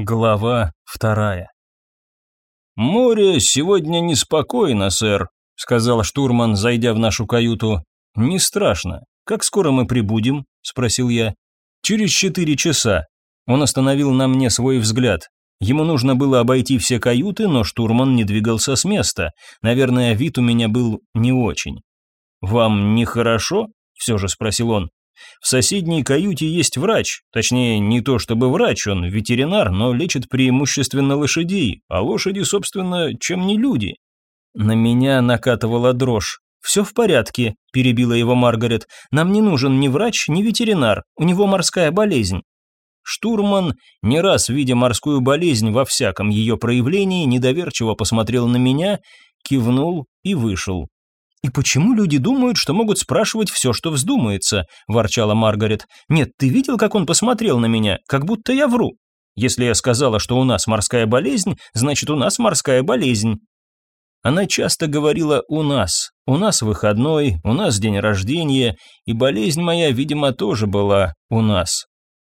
Глава вторая. «Море сегодня неспокойно, сэр», — сказал штурман, зайдя в нашу каюту. «Не страшно. Как скоро мы прибудем?» — спросил я. «Через четыре часа». Он остановил на мне свой взгляд. Ему нужно было обойти все каюты, но штурман не двигался с места. Наверное, вид у меня был не очень. «Вам нехорошо?» — все же спросил он. В соседней каюте есть врач, точнее, не то чтобы врач, он ветеринар, но лечит преимущественно лошадей, а лошади, собственно, чем не люди. На меня накатывала дрожь. «Все в порядке», – перебила его Маргарет. «Нам не нужен ни врач, ни ветеринар. У него морская болезнь». Штурман, не раз видя морскую болезнь во всяком ее проявлении, недоверчиво посмотрел на меня, кивнул и вышел. «И почему люди думают, что могут спрашивать все, что вздумается?» – ворчала Маргарет. «Нет, ты видел, как он посмотрел на меня? Как будто я вру. Если я сказала, что у нас морская болезнь, значит, у нас морская болезнь». Она часто говорила «у нас», «у нас выходной», «у нас день рождения», и болезнь моя, видимо, тоже была «у нас».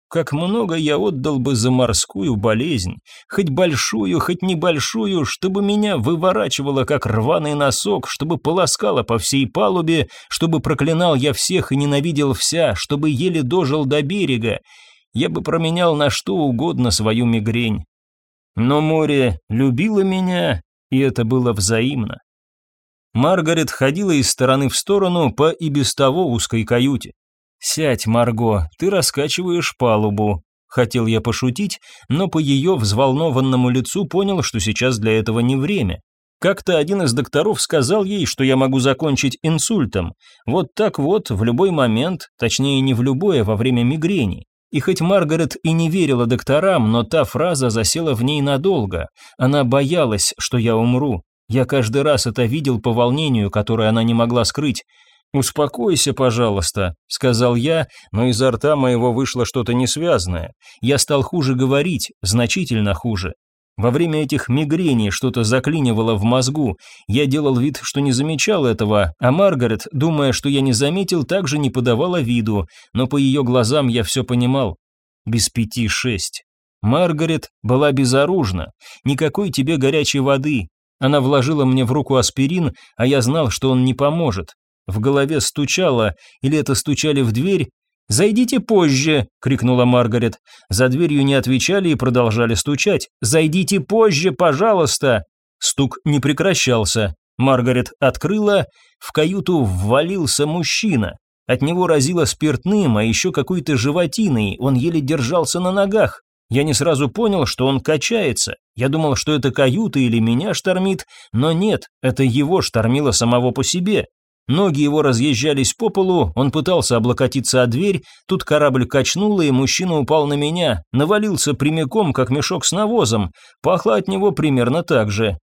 Как много я отдал бы за морскую болезнь, хоть большую, хоть небольшую, чтобы меня выворачивало как рваный носок, чтобы полоскало по всей палубе, чтобы проклинал я всех и ненавидел вся, чтобы еле дожил до берега. Я бы променял на что угодно свою мигрень. Но море любило меня, и это было взаимно. Маргарет ходила из стороны в сторону по и без того узкой каюте. «Сядь, Марго, ты раскачиваешь палубу». Хотел я пошутить, но по ее взволнованному лицу понял, что сейчас для этого не время. Как-то один из докторов сказал ей, что я могу закончить инсультом. Вот так вот, в любой момент, точнее не в любое, во время мигрени. И хоть Маргарет и не верила докторам, но та фраза засела в ней надолго. Она боялась, что я умру. Я каждый раз это видел по волнению, которое она не могла скрыть. «Успокойся, пожалуйста», — сказал я, но изо рта моего вышло что-то несвязное. Я стал хуже говорить, значительно хуже. Во время этих мигрений что-то заклинивало в мозгу. Я делал вид, что не замечал этого, а Маргарет, думая, что я не заметил, также не подавала виду, но по ее глазам я все понимал. Без пяти шесть. Маргарет была безоружна. Никакой тебе горячей воды. Она вложила мне в руку аспирин, а я знал, что он не поможет. В голове стучало, или это стучали в дверь. «Зайдите позже!» – крикнула Маргарет. За дверью не отвечали и продолжали стучать. «Зайдите позже, пожалуйста!» Стук не прекращался. Маргарет открыла, в каюту ввалился мужчина. От него разило спиртным, а еще какой-то животиной, он еле держался на ногах. Я не сразу понял, что он качается. Я думал, что это каюта или меня штормит, но нет, это его штормило самого по себе. Ноги его разъезжались по полу, он пытался облокотиться о дверь, тут корабль качнуло, и мужчина упал на меня, навалился прямиком, как мешок с навозом, пахло от него примерно так же.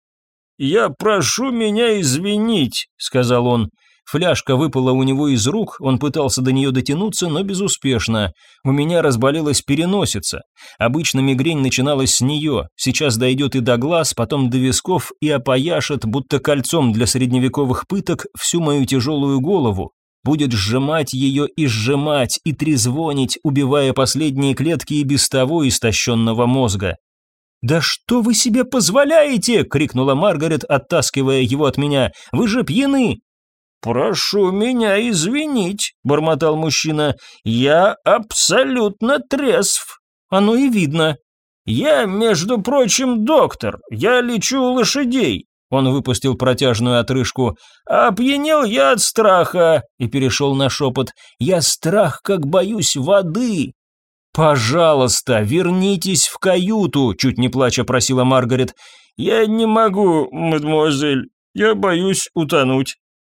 «Я прошу меня извинить», — сказал он, Фляжка выпала у него из рук, он пытался до нее дотянуться, но безуспешно. У меня разболелась переносица. Обычно мигрень начиналась с нее, сейчас дойдет и до глаз, потом до висков и опояшет, будто кольцом для средневековых пыток, всю мою тяжелую голову. Будет сжимать ее и сжимать, и трезвонить, убивая последние клетки и без того истощенного мозга. «Да что вы себе позволяете?» — крикнула Маргарет, оттаскивая его от меня. «Вы же пьяны!» «Прошу меня извинить», — бормотал мужчина, — «я абсолютно трезв». «Оно и видно». «Я, между прочим, доктор, я лечу лошадей». Он выпустил протяжную отрыжку. «Опьянел я от страха!» И перешел на шепот. «Я страх, как боюсь воды!» «Пожалуйста, вернитесь в каюту!» Чуть не плача просила Маргарет. «Я не могу, мадемуазель. Я боюсь утонуть».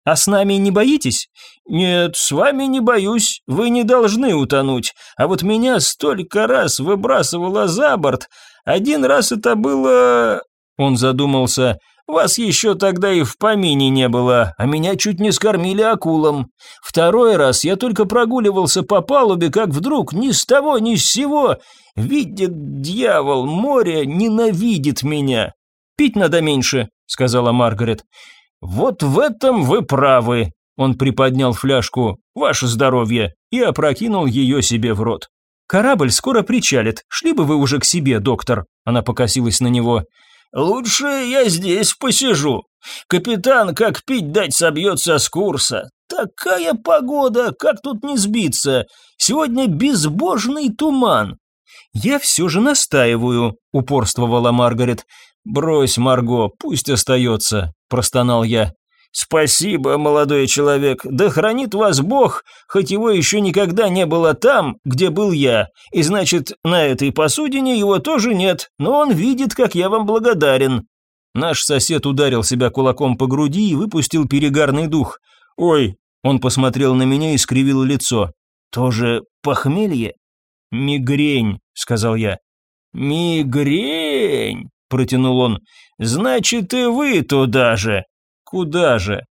А с нами не боитесь? Нет, с вами не боюсь, вы не должны утонуть. А вот меня столько раз выбрасывало за борт. Один раз это было... Он задумался. Вас еще тогда и в помине не было, а меня чуть не скормили акулам. Второй раз я только прогуливался по палубе, как вдруг ни с того ни с сего. Видит дьявол, море ненавидит меня. Пить надо меньше, сказала Маргарет. «Вот в этом вы правы», – он приподнял фляжку, «ваше здоровье», и опрокинул ее себе в рот. «Корабль скоро причалит, шли бы вы уже к себе, доктор», она покосилась на него. «Лучше я здесь посижу. Капитан, как пить дать, собьется с курса. Такая погода, как тут не сбиться. Сегодня безбожный туман». «Я все же настаиваю», — упорствовала Маргарет. «Брось, Марго, пусть остается», – простонал я. «Спасибо, молодой человек, да хранит вас Бог, хоть его еще никогда не было там, где был я, и значит, на этой посудине его тоже нет, но он видит, как я вам благодарен». Наш сосед ударил себя кулаком по груди и выпустил перегарный дух. «Ой!» – он посмотрел на меня и скривил лицо. «Тоже похмелье?» «Мигрень», – сказал я. «Мигрень!» протянул он. «Значит, и вы туда же». «Куда же?»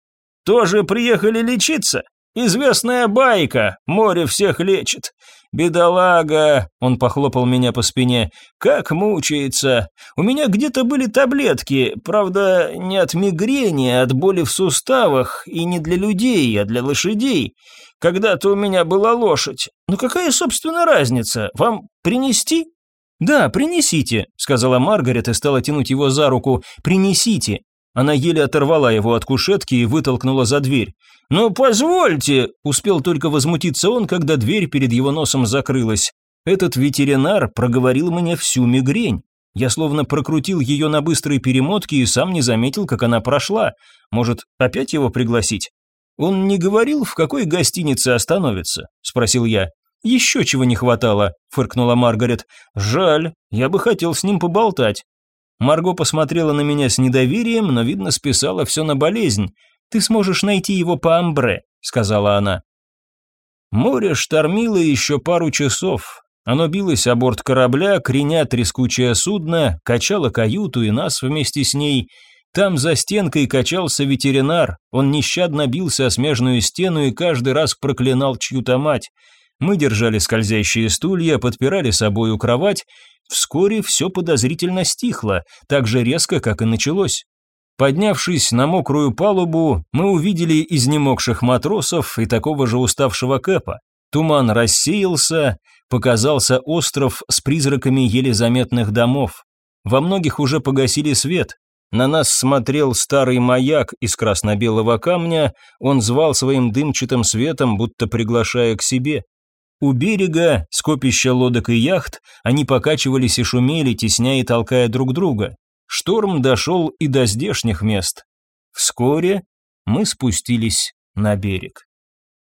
«Тоже приехали лечиться? Известная байка, море всех лечит. Бедолага!» Он похлопал меня по спине. «Как мучается! У меня где-то были таблетки, правда, не от мигрени, а от боли в суставах, и не для людей, а для лошадей. Когда-то у меня была лошадь. Ну какая, собственно, разница? Вам принести?» «Да, принесите», — сказала Маргарет и стала тянуть его за руку. «Принесите». Она еле оторвала его от кушетки и вытолкнула за дверь. «Ну, позвольте!» – успел только возмутиться он, когда дверь перед его носом закрылась. Этот ветеринар проговорил мне всю мигрень. Я словно прокрутил ее на быстрой перемотке и сам не заметил, как она прошла. Может, опять его пригласить? «Он не говорил, в какой гостинице остановится?» – спросил я. «Еще чего не хватало», – фыркнула Маргарет. «Жаль, я бы хотел с ним поболтать». Марго посмотрела на меня с недоверием, но, видно, списала все на болезнь. «Ты сможешь найти его по амбре», – сказала она. Море штормило еще пару часов. Оно билось о борт корабля, креня трескучее судно, качало каюту и нас вместе с ней. Там за стенкой качался ветеринар, он нещадно бился о смежную стену и каждый раз проклинал чью-то мать. Мы держали скользящие стулья, подпирали собою кровать. Вскоре все подозрительно стихло, так же резко, как и началось. Поднявшись на мокрую палубу, мы увидели изнемогших матросов и такого же уставшего Кэпа. Туман рассеялся, показался остров с призраками еле заметных домов. Во многих уже погасили свет. На нас смотрел старый маяк из красно-белого камня, он звал своим дымчатым светом, будто приглашая к себе. У берега, скопища лодок и яхт, они покачивались и шумели, тесняя и толкая друг друга. Шторм дошел и до здешних мест. Вскоре мы спустились на берег.